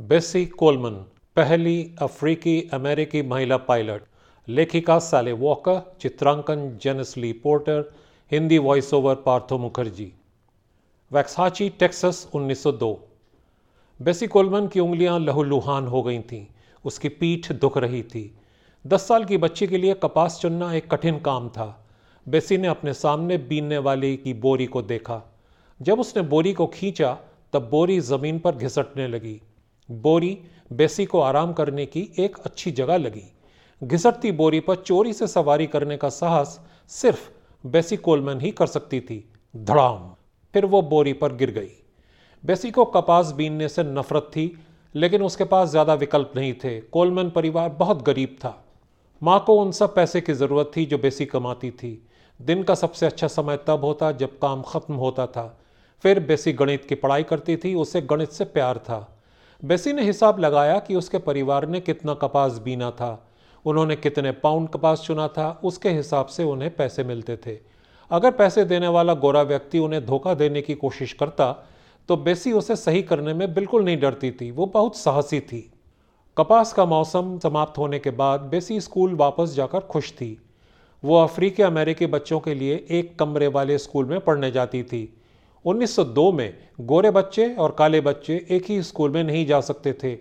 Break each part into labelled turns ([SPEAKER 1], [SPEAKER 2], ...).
[SPEAKER 1] बेसी कोलमन, पहली अफ्रीकी अमेरिकी महिला पायलट, लेखिका साले वॉकर, चित्रांकन Jensley Porter, Hindi voice over Partho Mukherjee. Waxahachie, Texas 1902 Bessie Coleman की उंगलियाँ लहूलुहान हो गई थीं, उसकी पीठ दुख रही थी। दस साल की बच्ची के लिए कपास चुनना एक कठिन काम था। बेसी ने अपने सामने बीनने वाली की बोरी को देखा। जब उसने बोरी को खींचा, तब बोरी ज़मीन पर घिसटने लगी। बोरी बेसी को आराम करने की एक अच्छी जगह लगी। घिसटती बोरी पर चोरी से सवारी करने का साहस सिर्फ़ बेसी कोलमैन ही कर सकती थी। धड़ाम। फिर वो बोरी पर गिर गई। बेसी को कपास बीनने से नफरत थी, लेकिन उसके पास ज़्यादा विकल्प नहीं थे। कोलमैन परिवार बहुत गरीब था। माँ को उन सब पैसे की ज़रूरत थी जो बेसी कमाती थी। दिन का सबसे अच्छा समय तब होता जब काम ख़त्म होता था। फिर बेसी गणित की पढ़ाई करती थी, उसे गणित से प्यार था। बेसी ने हिसाब लगाया कि उसके परिवार ने कितना कपास बीना था। उन्होंने कितने पाउंड कपास चुना था, उसके हिसाब से उन्हें पैसे मिलते थे। अगर पैसे देने वाला गोरा व्यक्ति उन्हें धोखा देने की कोशिश करता तो बेसी उसे सही करने में बिल्कुल नहीं डरती थी, वो बहुत साहसी थी। कपास का मौसम समाप्त होने के बाद बेसी स्कूल वापस जाकर खुश थी। वो अफ्रीकी अमेरिकी बच्चों के लिए एक कमरे वाले स्कूल में पढ़ने जाती थी। 1902 में गोरे बच्चे और काले बच्चे एक ही स्कूल में नहीं जा सकते थे।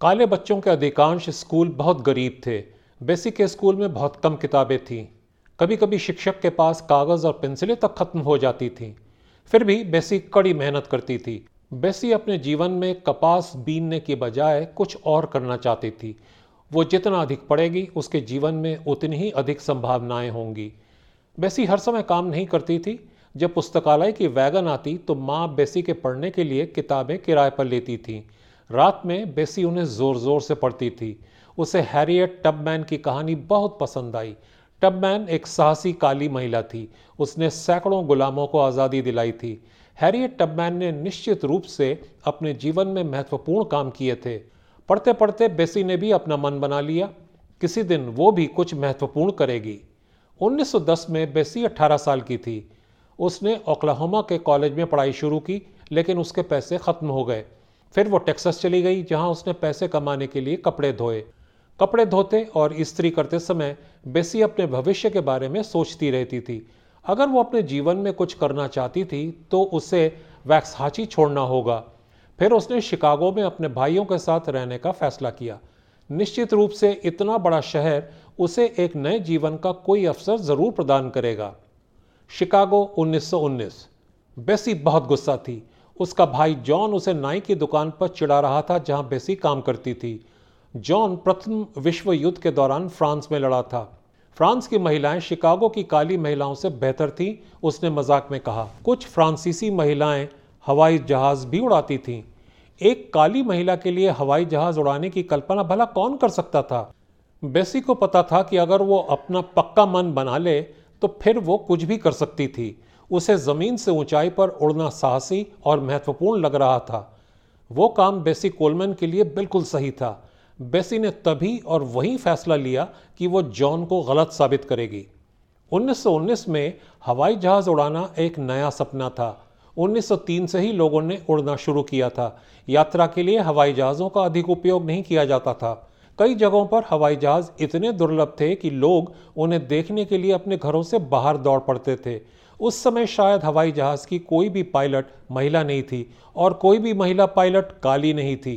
[SPEAKER 1] काले बच्चों के अधिकांश स्कूल बहुत गरीब थे। बेसिक के स्कूल में बहुत कम किताबें थीं। कभी कभी शिक्षक के पास कागज़ और पेंसिलें तक खत्म हो जाती थीं। फिर भी बेसी कड़ी मेहनत करती थी। बेसी अपने जीवन में कपास बीनने के बजाय कुछ और करना चाहती थी। वो जितना अधिक पढ़ेगी, उसके जीवन में उतनी ही अधिक संभावनाएँ होंगी। बेसी हर समय काम नहीं करती थी। जब पुस्तकालय की वैगन आती तो माँ बेसी के पढ़ने के लिए किताबें किराए पर लेती थीं। रात में बेसी उन्हें ज़ोर ज़ोर से पढ़ती थी। उसे हैरियट टबमैन की कहानी बहुत पसंद आई। टबमैन एक साहसी काली महिला थी। उसने सैकड़ों गुलामों को आज़ादी दिलाई थी। हैरियट टबमैन ने निश्चित रूप से अपने जीवन में महत्वपूर्ण काम किए थे। पढ़ते पढ़ते बेसी ने भी अपना मन बना लिया। किसी दिन वो भी कुछ महत्वपूर्ण करेगी। 1910 में बेसी 18 साल की थी। उसने ओक्लाहोमा के कॉलेज में पढ़ाई शुरू की, लेकिन उसके पैसे ख़त्म हो गए। फिर वो टेक्सास चली गई, जहाँ उसने पैसे कमाने के लिए कपड़े धोए। कपड़े धोते और इस्त्री करते समय बेसी अपने भविष्य के बारे में सोचती रहती थी। अगर वो अपने जीवन में कुछ करना चाहती थी तो उसे वैक्सहाची छोड़ना होगा। फिर उसने शिकागो में अपने भाइयों के साथ रहने का फैसला किया। निश्चित रूप से इतना बड़ा शहर उसे एक नए जीवन का कोई अवसर ज़रूर प्रदान करेगा। शिकागो 1919 बेसी बहुत गुस्सा थी। उसका भाई जॉन उसे नाई की दुकान पर चिढ़ा रहा था जहाँ बेसी काम करती थी। जॉन प्रथम विश्व युद्ध के दौरान फ्रांस में लड़ा था। फ्रांस की महिलाएँ शिकागो की काली महिलाओं से बेहतर थीं, उसने मज़ाक में कहा। कुछ फ्रांसीसी महिलाएँ हवाई जहाज़ भी उड़ाती थीं। एक काली महिला के लिए हवाई जहाज़ उड़ाने की कल्पना भला कौन कर सकता था? बेसी को पता था कि अगर वो अपना पक्का मन बना ले तो फिर वो कुछ भी कर सकती थी। उसे ज़मीन से ऊंचाई पर उड़ना साहसी और महत्वपूर्ण लग रहा था। वो काम बेसी कोलमैन के लिए बिल्कुल सही था। बेसी ने तभी और वही फैसला लिया कि वो जॉन को गलत साबित करेगी। 1919 में हवाई जहाज़ उड़ाना एक नया सपना था। 1903 से ही लोगों ने उड़ना शुरू किया था। यात्रा के लिए हवाई जहाज़ों का अधिक उपयोग नहीं किया जाता था। कई जगहों पर हवाई जहाज़ इतने दुर्लभ थे कि लोग उन्हें देखने के लिए अपने घरों से बाहर दौड़ पड़ते थे। उस समय शायद हवाई जहाज़ की कोई भी पायलट महिला नहीं थी और कोई भी महिला पायलट काली नहीं थी।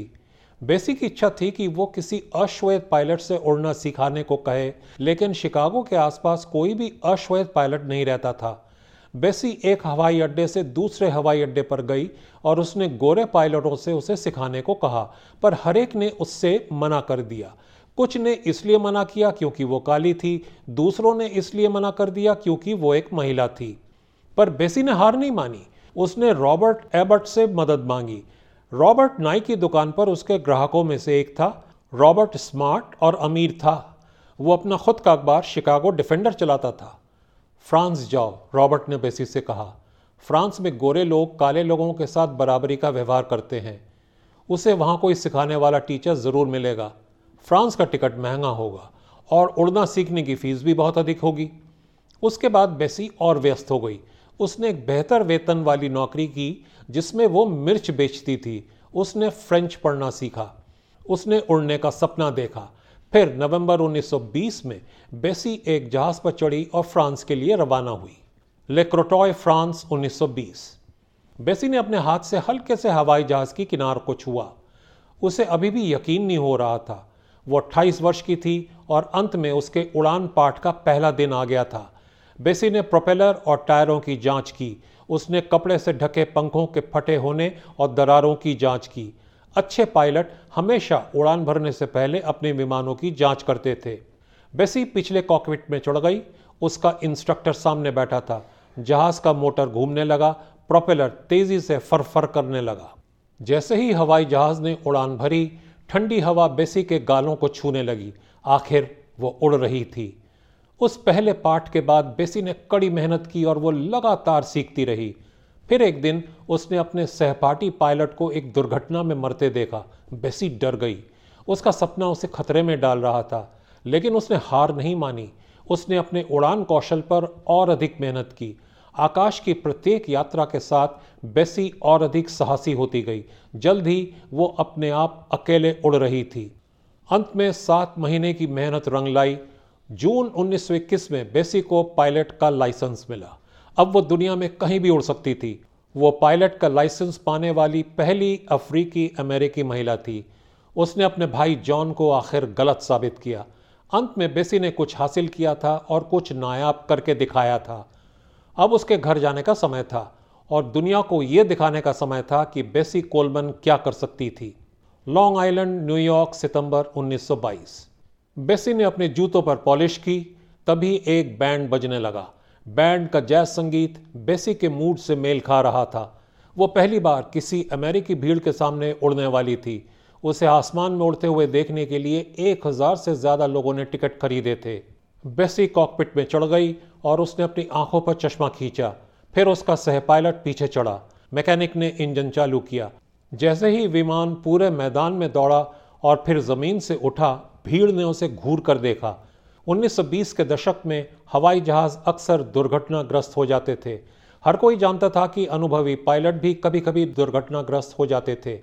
[SPEAKER 1] बेसिक इच्छा थी कि वो किसी अश्वेत पायलट से उड़ना सिखाने को कहे, लेकिन शिकागो के आसपास कोई भी अश्वेत पायलट नहीं रहता था। बेसी एक हवाई अड्डे से दूसरे हवाई अड्डे पर गई और उसने गोरे पायलटों से उसे सिखाने को कहा, पर हरेक ने उससे मना कर दिया। कुछ ने इसलिए मना किया क्योंकि वो काली थी, दूसरों ने इसलिए मना कर दिया क्योंकि वो एक महिला थी। पर बेसी ने हार नहीं मानी। उसने रॉबर्ट एबर्ट से मदद मांगी। रॉबर्ट नाई की दुकान पर उसके ग्राहकों में से एक था। रॉबर्ट स्मार्ट और अमीर था। वो अपना खुद का अखबार शिकागो डिफेंडर चलाता था। फ्रांस जाओ, रॉबर्ट ने बेसी से कहा। फ्रांस में गोरे लोग काले लोगों के साथ बराबरी का व्यवहार करते हैं। उसे वहाँ कोई सिखाने वाला टीचर ज़रूर मिलेगा। फ्रांस का टिकट महँगा होगा और उड़ना सीखने की फ़ीस भी बहुत अधिक होगी। उसके बाद बेसी और व्यस्त हो गई। उसने एक बेहतर वेतन वाली नौकरी की, जिसमें वो मिर्च बेचती थी। उसने फ्रेंच पढ़ना सीखा। उसने उड़ने का सपना देखा। फिर नवंबर 1920 में बेसी एक जहाज़ पर चढ़ी और फ्रांस के लिए रवाना हुई। लेक्रोटॉय, फ्रांस 1920 बेसी ने अपने हाथ से हल्के से हवाई जहाज़ की किनार को छुआ। उसे अभी भी यकीन नहीं हो रहा था। वो अट्ठाईस वर्ष की थी और अंत में उसके उड़ान पाठ का पहला दिन आ गया था। बेसी ने प्रोपेलर और टायरों की जाँच की। उसने कपड़े से ढके पंखों के फटे होने और दरारों की जाँच की। अच्छे पायलट हमेशा उड़ान भरने से पहले अपने विमानों की जाँच करते थे। बेसी पिछले कॉकपिट में चढ़ गई, उसका इंस्ट्रक्टर सामने बैठा था। जहाज़ का मोटर घूमने लगा, प्रोपेलर तेज़ी से फरफर करने लगा। जैसे ही हवाई जहाज़ ने उड़ान भरी, ठंडी हवा बेसी के गालों को छूने लगी। आखिर वो उड़ रही थी। उस पहले पाठ के बाद बेसी ने कड़ी मेहनत की और वो लगातार सीखती रही। फिर एक दिन उसने अपने सहपाठी पायलट को एक दुर्घटना में मरते देखा। बेसी डर गई। उसका सपना उसे खतरे में डाल रहा था, लेकिन उसने हार नहीं मानी। उसने अपने उड़ान कौशल पर और अधिक मेहनत की। आकाश की प्रत्येक यात्रा के साथ बेसी और अधिक साहसी होती गई। जल्द ही वो अपने आप अकेले उड़ रही थी। अंत में सात महीने की मेहनत रंग लाई। जून 1921 में बेसी को पायलट का लाइसेंस मिला। अब वो दुनिया में कहीं भी उड़ सकती थी। वो पायलट का लाइसेंस पाने वाली पहली अफ्रीकी अमेरिकी महिला थी। उसने अपने भाई जॉन को आखिर गलत साबित किया। अंत में बेसी ने कुछ हासिल किया था और कुछ नायाब करके दिखाया था। अब उसके घर जाने का समय था और दुनिया को यह दिखाने का समय था कि बेसी कोलमन क्या कर सकती थी। लॉन्ग आइलैंड न्यूयॉर्क सितंबर 1922 बेसी ने अपने जूतों पर पॉलिश की, तभी एक बैंड बजने लगा। बैंड का जैज संगीत बेसी के मूड से मेल खा रहा था। वो पहली बार किसी अमेरिकी भीड़ के सामने उड़ने वाली थी। उसे आसमान में उड़ते हुए देखने के लिए एक हज़ार से ज़्यादा लोगों ने टिकट खरीदे थे। बेसी कॉकपिट में चढ़ गई और उसने अपनी आँखों पर चश्मा खींचा। फिर उसका सह पायलट पीछे चढ़ा। मैकेनिक ने इंजन चालू किया। जैसे ही विमान पूरे मैदान में दौड़ा और फिर ज़मीन से उठा, भीड़ ने उसे घूर कर देखा। 1920 के दशक में हवाई जहाज़ अक्सर दुर्घटनाग्रस्त हो जाते थे। हर कोई जानता था कि अनुभवी पायलट भी कभी कभी दुर्घटनाग्रस्त हो जाते थे।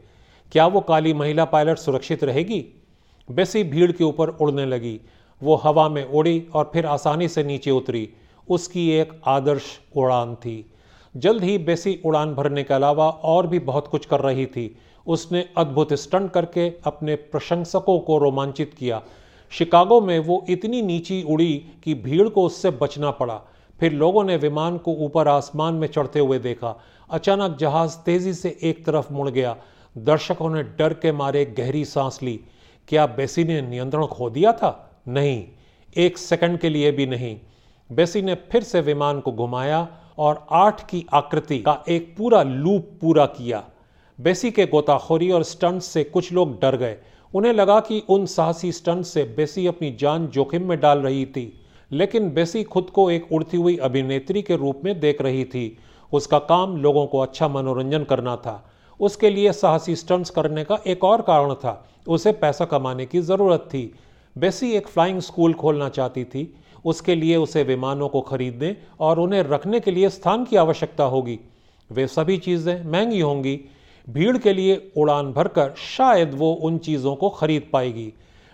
[SPEAKER 1] क्या वो काली महिला पायलट सुरक्षित रहेगी? बेसी भीड़ के ऊपर उड़ने लगी। वो हवा में उड़ी और फिर आसानी से नीचे उतरी। उसकी एक आदर्श उड़ान थी। जल्द ही बेसी उड़ान भरने के अलावा और भी बहुत कुछ कर रही थी। उसने अद्भुत स्टंट करके अपने प्रशंसकों को रोमांचित किया। शिकागो में वो इतनी नीची उड़ी कि भीड़ को उससे बचना पड़ा। फिर लोगों ने विमान को ऊपर आसमान में चढ़ते हुए देखा। अचानक जहाज़ तेज़ी से एक तरफ़ मुड़ गया। दर्शकों ने डर के मारे गहरी सांस ली। क्या बेसी ने नियंत्रण खो दिया था? नहीं। एक सेकंड के लिए भी नहीं। बेसी ने फिर से विमान को घुमाया और आठ की आकृति का एक पूरा लूप पूरा किया। बेसी के गोताखोरी और स्टंट से कुछ लोग डर गए। उन्हें लगा कि उन साहसी स्टंट से बेसी अपनी जान जोखिम में डाल रही थी, लेकिन बेसी खुद को एक उड़ती हुई अभिनेत्री के रूप में देख रही थी। उसका काम लोगों को अच्छा मनोरंजन करना था। उसके लिए साहसी स्टंट्स करने का एक और कारण था। उसे पैसा कमाने की ज़रूरत थी। बेसी एक फ्लाइंग स्कूल खोलना चाहती थी। उसके लिए उसे विमानों को खरीदने और उन्हें रखने के लिए स्थान की आवश्यकता होगी। वे सभी चीज़ें महँगी होंगी भीड़ के लिए उड़ान भरकर शायद वो उन चीज़ों को खरीद पाएगी।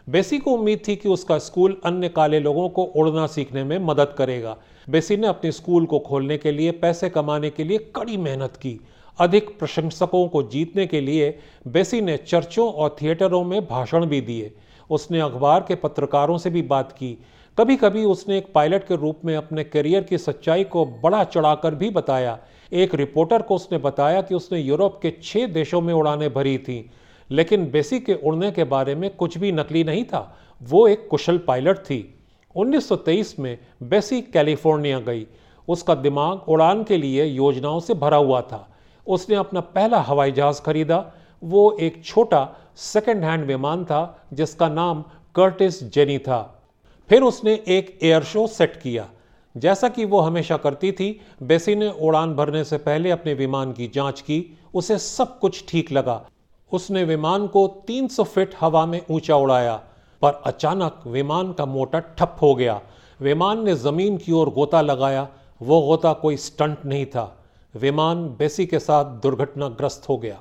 [SPEAKER 1] बेसी को उम्मीद थी कि उसका स्कूल अन्य काले लोगों को उड़ना सीखने में मदद करेगा। बेसी ने अपने स्कूल को खोलने के लिए, पैसे कमाने के लिए कड़ी मेहनत की। अधिक प्रशंसकों को जीतने के लिए बेसी ने चर्चों और थिएटरों में भाषण भी दिए। उसने अखबार के पत्रकारों से भी बात की। कभी कभी उसने एक पायलट के रूप में अपने करियर की सच्चाई को बड़ा चढ़ाकर भी बताया। एक रिपोर्टर को उसने बताया कि उसने यूरोप के छः देशों में उड़ानें भरी थी, लेकिन बेसी के उड़ने के बारे में कुछ भी नकली नहीं था। वो एक कुशल पायलट थी। 1923 में बेसी कैलिफ़ोर्निया गई। उसका दिमाग उड़ान के लिए योजनाओं से भरा हुआ था। उसने अपना पहला हवाई जहाज़ खरीदा। वो एक छोटा सेकेंड हैंड विमान था, जिसका नाम कर्टिस जेनी था। फिर उसने एक एयर शो सेट किया। जैसा कि वो हमेशा करती थी, बेसी ने उड़ान भरने से पहले अपने विमान की जाँच की, उसे सब कुछ ठीक लगा। उसने विमान को 300 फीट हवा में ऊँचा उड़ाया, पर अचानक विमान का मोटर ठप हो गया। विमान ने ज़मीन की ओर गोता लगाया, वो गोता कोई स्टंट नहीं था। विमान बेसी के साथ दुर्घटनाग्रस्त हो गया।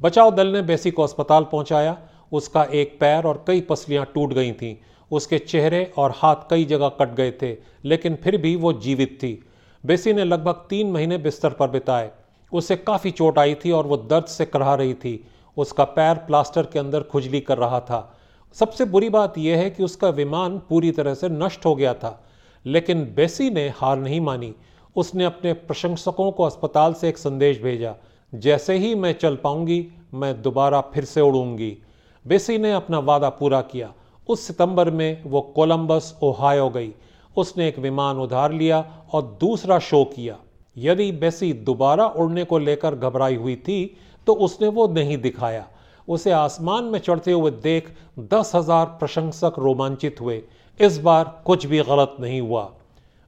[SPEAKER 1] बचाव दल ने बेसी को अस्पताल पहुँचाया, उसका एक पैर और कई पसलियाँ टूट गई थीं। उसके चेहरे और हाथ कई जगह कट गए थे, लेकिन फिर भी वो जीवित थी। बेसी ने लगभग तीन महीने बिस्तर पर बिताए। उसे काफ़ी चोट आई थी और वो दर्द से कराह रही थी। उसका पैर प्लास्टर के अंदर खुजली कर रहा था। सबसे बुरी बात यह है कि उसका विमान पूरी तरह से नष्ट हो गया था, लेकिन बेसी ने हार नहीं मानी। उसने अपने प्रशंसकों को अस्पताल से एक संदेश भेजा, जैसे ही मैं चल पाऊँगी, मैं दोबारा फिर से उड़ूँगी। बेसी ने अपना वादा पूरा किया। उस सितंबर में वो कोलंबस, ओहायो गई। उसने एक विमान उधार लिया और दूसरा शो किया। यदि बेसी दोबारा उड़ने को लेकर घबराई हुई थी तो उसने वो नहीं दिखाया। उसे आसमान में चढ़ते हुए देख दस हज़ार प्रशंसक रोमांचित हुए। इस बार कुछ भी गलत नहीं हुआ।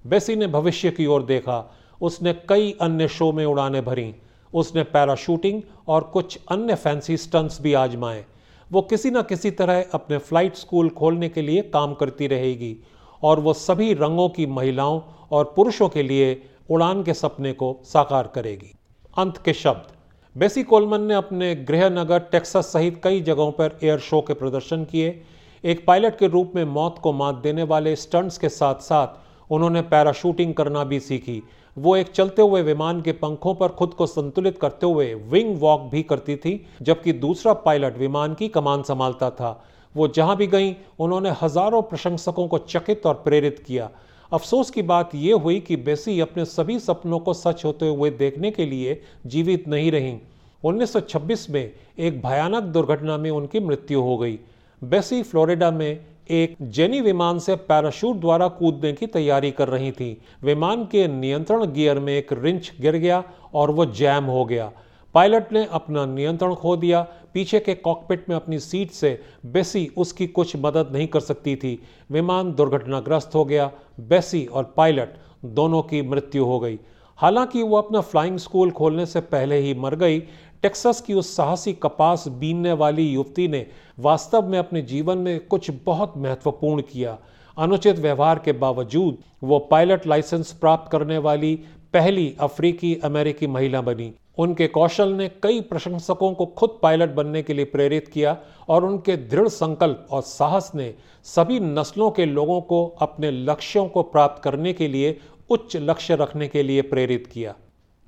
[SPEAKER 1] बेसी ने भविष्य की ओर देखा। उसने कई अन्य शो में उड़ाने भरी। उसने पैराशूटिंग और कुछ अन्य फैंसी स्टंट्स भी आजमाए। वो किसी न किसी तरह अपने फ़्लाइट स्कूल खोलने के लिए काम करती रहेगी और वो सभी रंगों की महिलाओं और पुरुषों के लिए उड़ान के सपने को साकार करेगी। अंत के शब्द। बेसी कोलमन ने अपने गृह नगर टेक्सास सहित कई जगहों पर एयर शो के प्रदर्शन किए। एक पायलट के रूप में मौत को मात देने वाले स्टंट्स के साथ साथ उन्होंने पैराशूटिंग करना भी सीखी। वो एक चलते हुए विमान के पंखों पर खुद को संतुलित करते हुए विंग वॉक भी करती थी, जबकि दूसरा पायलट विमान की कमान संभालता था। वो जहाँ भी गई, उन्होंने हज़ारों प्रशंसकों को चकित और प्रेरित किया। अफसोस की बात यह हुई कि बेसी अपने सभी सपनों को सच होते हुए देखने के लिए जीवित नहीं रहीं। 1926 में एक भयानक दुर्घटना में उनकी मृत्यु हो गई। बेसी फ्लोरिडा में एक जेनी विमान से पैराशूट द्वारा कूदने की तैयारी कर रही थी। विमान के नियंत्रण गियर में एक रिंच गिर गया और वो जैम हो गया। पायलट ने अपना नियंत्रण खो दिया। पीछे के कॉकपिट में अपनी सीट से बेसी उसकी कुछ मदद नहीं कर सकती थी। विमान दुर्घटनाग्रस्त हो गया। बेसी और पायलट दोनों की मृत्यु हो गई। हालाँकि वो अपना फ्लाइंग स्कूल खोलने से पहले ही मर गई टेक्सास की उस साहसी कपास बीनने वाली युवती ने वास्तव में अपने जीवन में कुछ बहुत महत्वपूर्ण किया। अनुचित व्यवहार के बावजूद वो पायलट लाइसेंस प्राप्त करने वाली पहली अफ्रीकी अमेरिकी महिला बनी। उनके कौशल ने कई प्रशंसकों को खुद पायलट बनने के लिए प्रेरित किया और उनके दृढ़ संकल्प और साहस ने सभी नस्लों के लोगों को अपने लक्ष्यों को प्राप्त करने के लिए उच्च लक्ष्य रखने के लिए प्रेरित किया।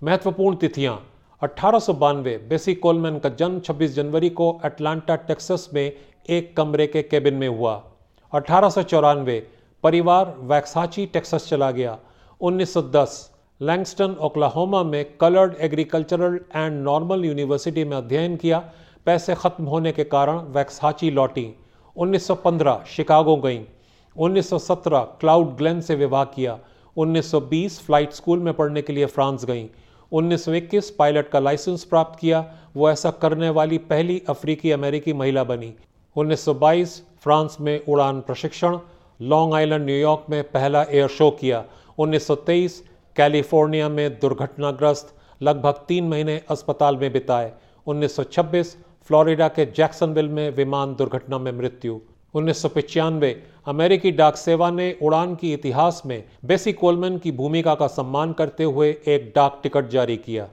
[SPEAKER 1] महत्वपूर्ण तिथियाँ अठारह सौ बानवे बेसी कोलमैन का जन्म 26 जनवरी को अटलांटा, टेक्सास में एक कमरे के केबिन में हुआ। अठारह सौ चौरानवे परिवार वैक्साची, टेक्सास चला गया। 1910 लैंगस्टन, ओक्लाहोमा में coloured agricultural and normal university में अध्ययन किया। पैसे खत्म होने के कारण वैक्साची लौटी। 1915 शिकागो गई। 1917 क्लाउड ग्लेन से विवाह किया। 1920 फ़्लाइट स्कूल में पढ़ने के लिए फ्रांस गई। 1921 पायलट का लाइसेंस प्राप्त किया। वो ऐसा करने वाली पहली अफ्रीकी अमेरिकी महिला बनी। 1922 फ्रांस में उड़ान प्रशिक्षण, लॉन्ग आइलैंड न्यूयॉर्क में पहला एयर शो किया। 1923 कैलिफ़ोर्निया में दुर्घटनाग्रस्त, लगभग तीन महीने अस्पताल में बिताए। 1926 फ्लोरिडा के जैक्सनविल में विमान दुर्घटना में मृत्यु। उन्नीस अमेरिकी डाक सेवा ने उड़ान की इतिहास में बेसी कोलमैन की भूमिका का सम्मान करते हुए एक डाक टिकट जारी किया।